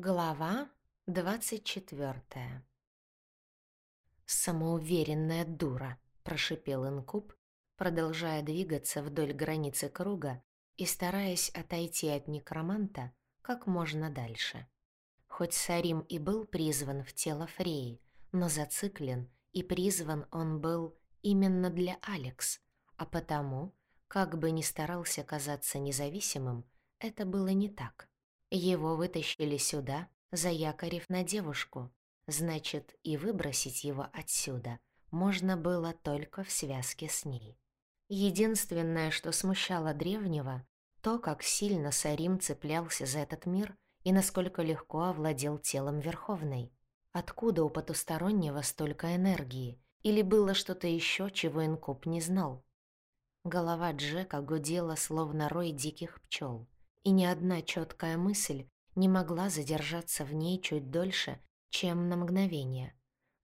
Глава двадцать четвёртая «Самоуверенная дура», — прошипел инкуб, продолжая двигаться вдоль границы круга и стараясь отойти от некроманта как можно дальше. Хоть Сарим и был призван в тело Фреи, но зациклен, и призван он был именно для Алекс, а потому, как бы ни старался казаться независимым, это было не так. Его вытащили сюда, заякорив на девушку. Значит, и выбросить его отсюда можно было только в связке с ней. Единственное, что смущало древнего, то, как сильно Сарим цеплялся за этот мир и насколько легко овладел телом Верховной. Откуда у потустороннего столько энергии? Или было что-то еще, чего Инкуб не знал? Голова Джека гудела, словно рой диких пчел и ни одна четкая мысль не могла задержаться в ней чуть дольше, чем на мгновение.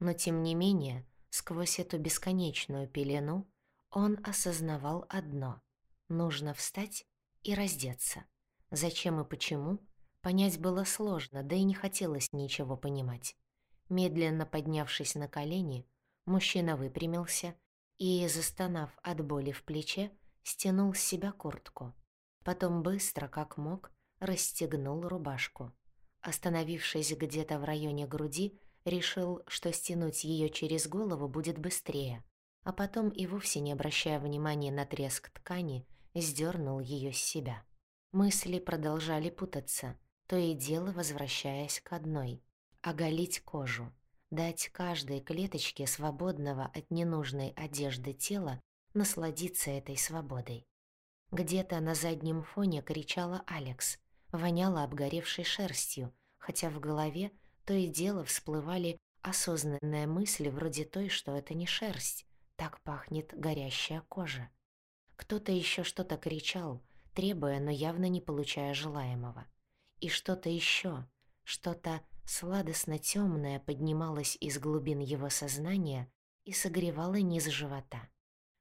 Но тем не менее, сквозь эту бесконечную пелену он осознавал одно — нужно встать и раздеться. Зачем и почему, понять было сложно, да и не хотелось ничего понимать. Медленно поднявшись на колени, мужчина выпрямился и, застонав от боли в плече, стянул с себя куртку. Потом быстро, как мог, расстегнул рубашку. Остановившись где-то в районе груди, решил, что стянуть ее через голову будет быстрее, а потом и вовсе не обращая внимания на треск ткани, сдернул ее с себя. Мысли продолжали путаться, то и дело возвращаясь к одной — оголить кожу, дать каждой клеточке свободного от ненужной одежды тела насладиться этой свободой. Где-то на заднем фоне кричала Алекс, воняла обгоревшей шерстью, хотя в голове то и дело всплывали осознанные мысли вроде той, что это не шерсть, так пахнет горящая кожа. Кто-то еще что-то кричал, требуя, но явно не получая желаемого. И что-то еще, что-то сладостно темное поднималось из глубин его сознания и согревало низ живота.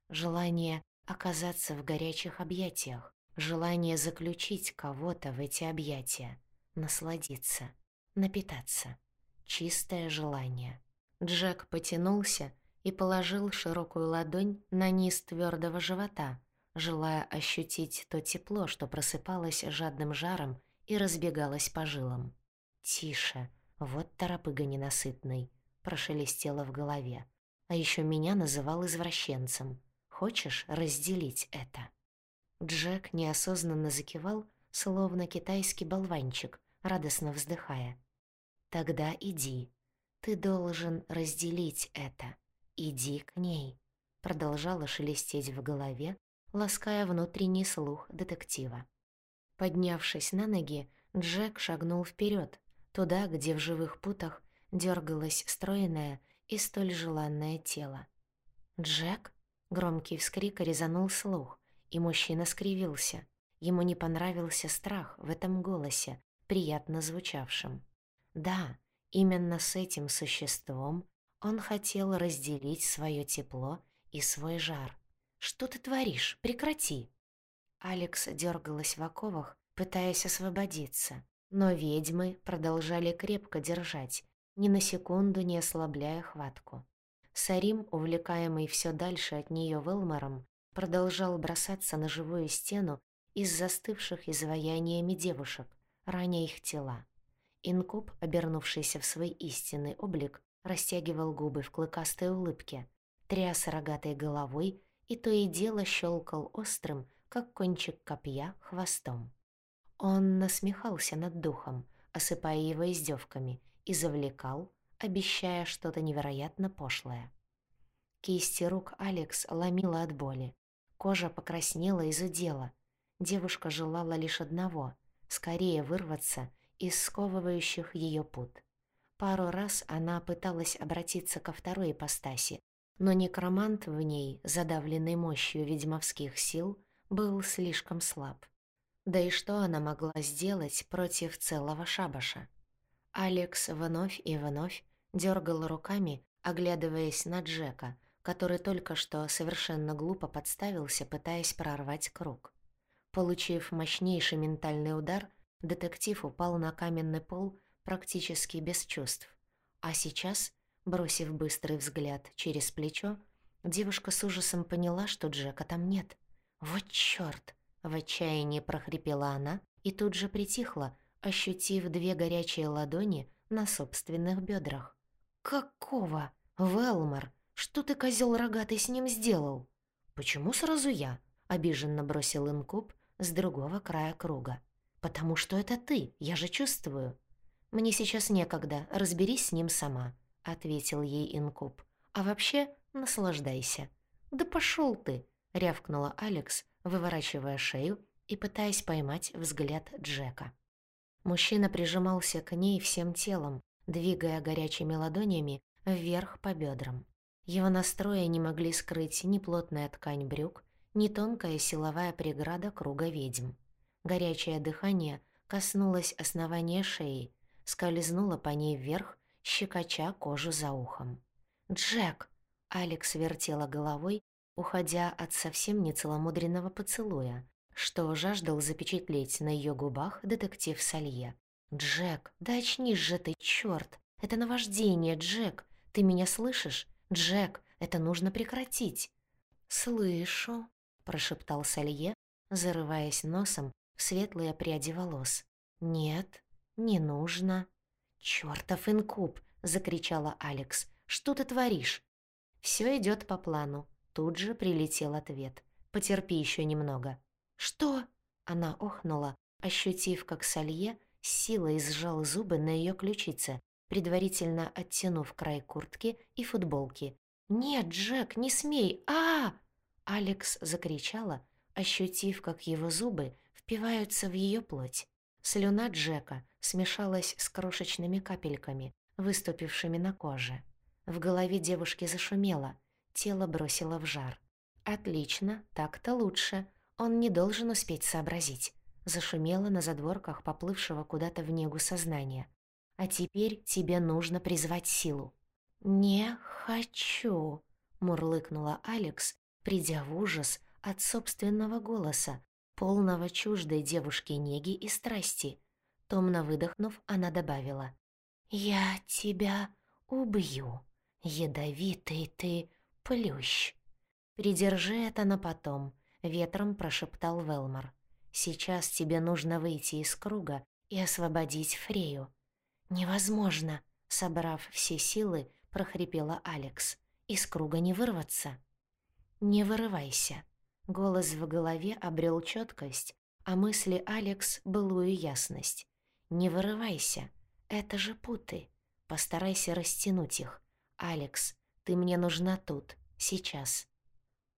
Желание оказаться в горячих объятиях, желание заключить кого-то в эти объятия, насладиться, напитаться. Чистое желание. Джек потянулся и положил широкую ладонь на низ твердого живота, желая ощутить то тепло, что просыпалось жадным жаром и разбегалось по жилам. «Тише, вот торопыга ненасытный», — прошелестело в голове. А еще меня называл извращенцем. Хочешь разделить это?» Джек неосознанно закивал, словно китайский болванчик, радостно вздыхая. «Тогда иди. Ты должен разделить это. Иди к ней», — продолжала шелестеть в голове, лаская внутренний слух детектива. Поднявшись на ноги, Джек шагнул вперед, туда, где в живых путах дергалось стройное и столь желанное тело. «Джек?» Громкий вскрик резанул слух, и мужчина скривился. Ему не понравился страх в этом голосе, приятно звучавшем. Да, именно с этим существом он хотел разделить свое тепло и свой жар. «Что ты творишь? Прекрати!» Алекс дергалась в оковах, пытаясь освободиться, но ведьмы продолжали крепко держать, ни на секунду не ослабляя хватку. Сарим, увлекаемый все дальше от нее Велмором, продолжал бросаться на живую стену из застывших изваяниями девушек, раня их тела. Инкуб, обернувшийся в свой истинный облик, растягивал губы в клыкастой улыбке, тряс рогатой головой и то и дело щелкал острым, как кончик копья, хвостом. Он насмехался над духом, осыпая его издевками, и завлекал, обещая что-то невероятно пошлое. Кисти рук Алекс ломила от боли. Кожа покраснела и зудела. Девушка желала лишь одного — скорее вырваться из сковывающих ее пут. Пару раз она пыталась обратиться ко второй ипостаси, но некромант в ней, задавленный мощью ведьмовских сил, был слишком слаб. Да и что она могла сделать против целого шабаша? Алекс вновь и вновь дергала руками, оглядываясь на Джека, который только что совершенно глупо подставился, пытаясь прорвать круг. Получив мощнейший ментальный удар, детектив упал на каменный пол практически без чувств. А сейчас, бросив быстрый взгляд через плечо, девушка с ужасом поняла, что Джека там нет. «Вот чёрт!» — в отчаянии прохрипела она и тут же притихла, ощутив две горячие ладони на собственных бедрах. «Какого? Велмор, что ты, козел рогатый, с ним сделал?» «Почему сразу я?» — обиженно бросил инкуб с другого края круга. «Потому что это ты, я же чувствую». «Мне сейчас некогда, разберись с ним сама», — ответил ей инкуб. «А вообще, наслаждайся». «Да пошел ты!» — рявкнула Алекс, выворачивая шею и пытаясь поймать взгляд Джека. Мужчина прижимался к ней всем телом, двигая горячими ладонями вверх по бедрам. Его настроя не могли скрыть ни плотная ткань брюк, ни тонкая силовая преграда круга ведьм. Горячее дыхание коснулось основания шеи, скользнуло по ней вверх, щекоча кожу за ухом. «Джек!» — Алекс вертела головой, уходя от совсем нецеломудренного поцелуя, что жаждал запечатлеть на ее губах детектив Салье. «Джек, да очнись же ты, чёрт! Это наваждение, Джек! Ты меня слышишь? Джек, это нужно прекратить!» «Слышу», — прошептал Салье, зарываясь носом в светлые пряди волос. «Нет, не нужно». «Чёртов инкуб!» — закричала Алекс. «Что ты творишь?» «Всё идёт по плану». Тут же прилетел ответ. «Потерпи ещё немного». «Что?» — она охнула, ощутив, как Салье с силой сжал зубы на её ключице, предварительно оттянув край куртки и футболки. «Нет, Джек, не смей! а, Алекс закричала, ощутив, как его зубы впиваются в её плоть. Слюна Джека смешалась с крошечными капельками, выступившими на коже. В голове девушки зашумело, тело бросило в жар. «Отлично, так-то лучше. Он не должен успеть сообразить». Зашумело на задворках поплывшего куда-то в негу сознания. «А теперь тебе нужно призвать силу». «Не хочу», — мурлыкнула Алекс, придя в ужас от собственного голоса, полного чуждой девушки неги и страсти. Томно выдохнув, она добавила. «Я тебя убью, ядовитый ты плющ». «Придержи это на потом», — ветром прошептал Велмор. «Сейчас тебе нужно выйти из круга и освободить Фрею». «Невозможно», — собрав все силы, прохрипела Алекс. «Из круга не вырваться». «Не вырывайся». Голос в голове обрел четкость, а мысли Алекс — былую ясность. «Не вырывайся. Это же путы. Постарайся растянуть их. Алекс, ты мне нужна тут, сейчас».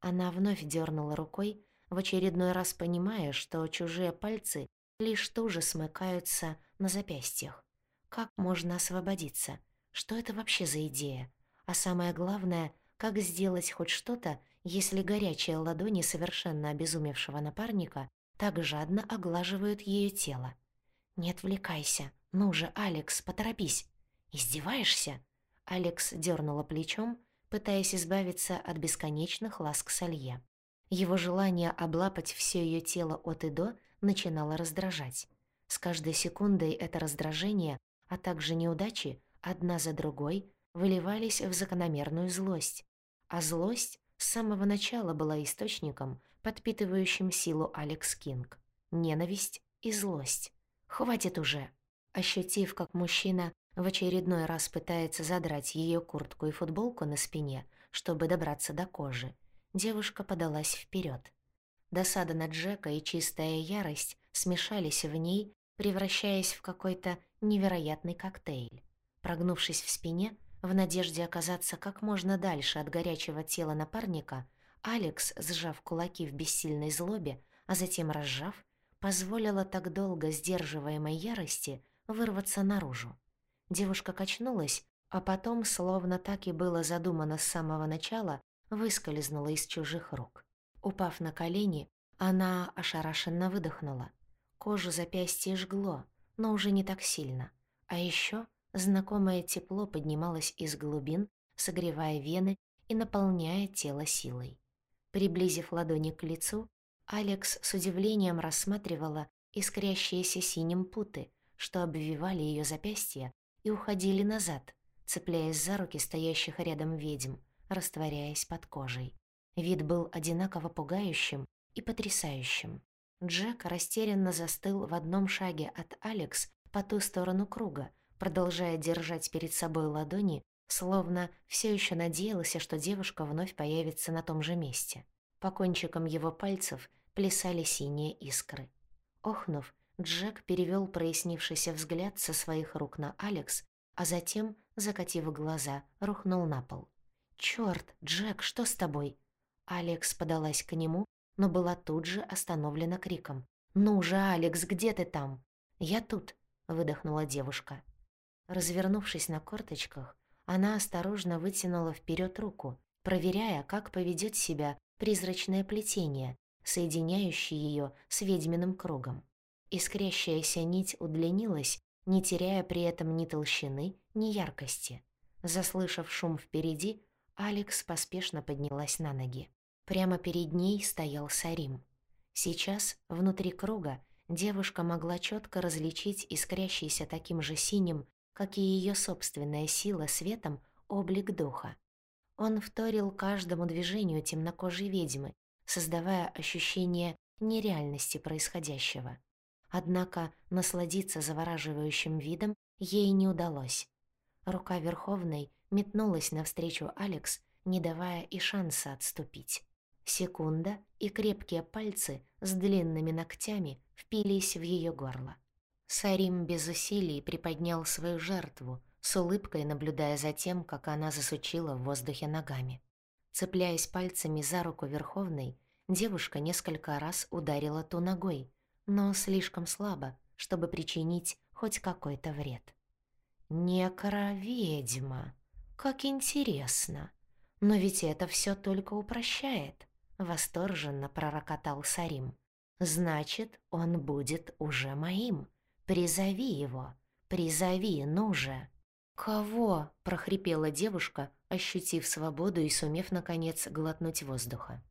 Она вновь дернула рукой, в очередной раз понимая, что чужие пальцы лишь туже смыкаются на запястьях. Как можно освободиться? Что это вообще за идея? А самое главное, как сделать хоть что-то, если горячие ладони совершенно обезумевшего напарника так жадно оглаживают ее тело? «Не отвлекайся. Ну же, Алекс, поторопись. Издеваешься?» Алекс дернула плечом, пытаясь избавиться от бесконечных ласк Салье. Его желание облапать все ее тело от и до начинало раздражать. С каждой секундой это раздражение, а также неудачи, одна за другой, выливались в закономерную злость. А злость с самого начала была источником, подпитывающим силу Алекс Кинг. Ненависть и злость. Хватит уже. Ощутив, как мужчина в очередной раз пытается задрать ее куртку и футболку на спине, чтобы добраться до кожи, девушка подалась вперед. Досада на Джека и чистая ярость смешались в ней, превращаясь в какой-то невероятный коктейль. Прогнувшись в спине, в надежде оказаться как можно дальше от горячего тела напарника, Алекс, сжав кулаки в бессильной злобе, а затем разжав, позволила так долго сдерживаемой ярости вырваться наружу. Девушка качнулась, а потом, словно так и было задумано с самого начала, выскользнула из чужих рук. Упав на колени, она ошарашенно выдохнула. Кожу запястья жгло, но уже не так сильно. А еще знакомое тепло поднималось из глубин, согревая вены и наполняя тело силой. Приблизив ладони к лицу, Алекс с удивлением рассматривала искрящиеся синим путы, что обвивали ее запястья и уходили назад, цепляясь за руки стоящих рядом ведьм, растворяясь под кожей. Вид был одинаково пугающим и потрясающим. Джек растерянно застыл в одном шаге от Алекс по ту сторону круга, продолжая держать перед собой ладони, словно все еще надеялся, что девушка вновь появится на том же месте. По кончикам его пальцев плясали синие искры. Охнув, Джек перевел прояснившийся взгляд со своих рук на Алекс, а затем, закатив глаза, рухнул на пол. «Чёрт, Джек, что с тобой?» Алекс подалась к нему, но была тут же остановлена криком. «Ну же, Алекс, где ты там?» «Я тут», — выдохнула девушка. Развернувшись на корточках, она осторожно вытянула вперед руку, проверяя, как поведет себя призрачное плетение, соединяющее ее с ведьминым кругом. Искрящаяся нить удлинилась, не теряя при этом ни толщины, ни яркости. Заслышав шум впереди, Алекс поспешно поднялась на ноги. Прямо перед ней стоял Сарим. Сейчас, внутри круга, девушка могла четко различить искрящийся таким же синим, как и ее собственная сила светом, облик духа. Он вторил каждому движению темнокожей ведьмы, создавая ощущение нереальности происходящего. Однако насладиться завораживающим видом ей не удалось. Рука Верховной метнулась навстречу Алекс, не давая и шанса отступить. Секунда, и крепкие пальцы с длинными ногтями впились в ее горло. Сарим без усилий приподнял свою жертву, с улыбкой наблюдая за тем, как она засучила в воздухе ногами. Цепляясь пальцами за руку Верховной, девушка несколько раз ударила ту ногой, но слишком слабо, чтобы причинить хоть какой-то вред. «Некро-ведьма! Как интересно! Но ведь это все только упрощает!» — восторженно пророкотал Сарим. «Значит, он будет уже моим. Призови его! Призови, ну же!» «Кого?» — прохрипела девушка, ощутив свободу и сумев, наконец, глотнуть воздуха.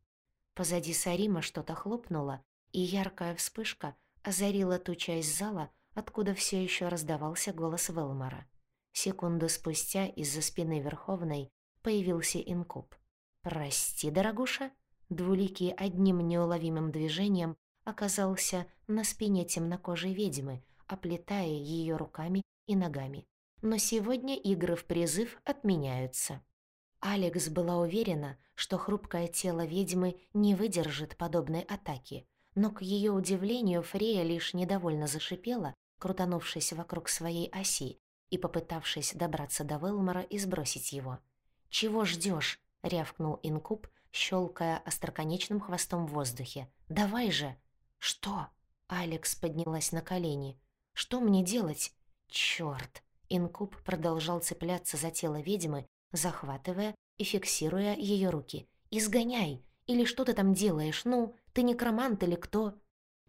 Позади Сарима что-то хлопнуло, и яркая вспышка озарила ту часть зала, откуда все еще раздавался голос Велмора. Секунду спустя из-за спины Верховной появился инкуб. «Прости, дорогуша?» Двуликий одним неуловимым движением оказался на спине темнокожей ведьмы, оплетая ее руками и ногами. Но сегодня игры в призыв отменяются. Алекс была уверена, что хрупкое тело ведьмы не выдержит подобной атаки, но, к ее удивлению, Фрея лишь недовольно зашипела, крутанувшись вокруг своей оси и попытавшись добраться до Велмора и сбросить его. «Чего ждешь? рявкнул Инкуб, щелкая остроконечным хвостом в воздухе. «Давай же!» «Что?» Алекс поднялась на колени. «Что мне делать?» «Чёрт!» Инкуб продолжал цепляться за тело ведьмы, захватывая и фиксируя ее руки. «Изгоняй! Или что ты там делаешь? Ну, ты некромант или кто?»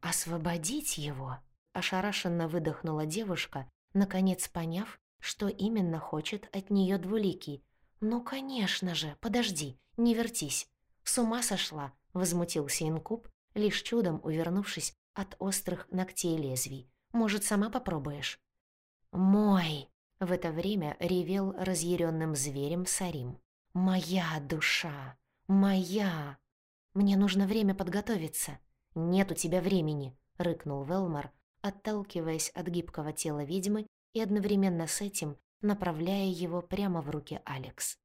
«Освободить его?» — ошарашенно выдохнула девушка, наконец поняв, что именно хочет от нее двуликий. «Ну, конечно же, подожди, не вертись. С ума сошла!» — возмутился инкуб, лишь чудом увернувшись от острых ногтей лезвий. «Может, сама попробуешь?» «Мой!» — в это время ревел разъяренным зверем Сарим. «Моя душа! Моя!» «Мне нужно время подготовиться». «Нет у тебя времени», — рыкнул Велмар, отталкиваясь от гибкого тела ведьмы и одновременно с этим направляя его прямо в руки Алекс.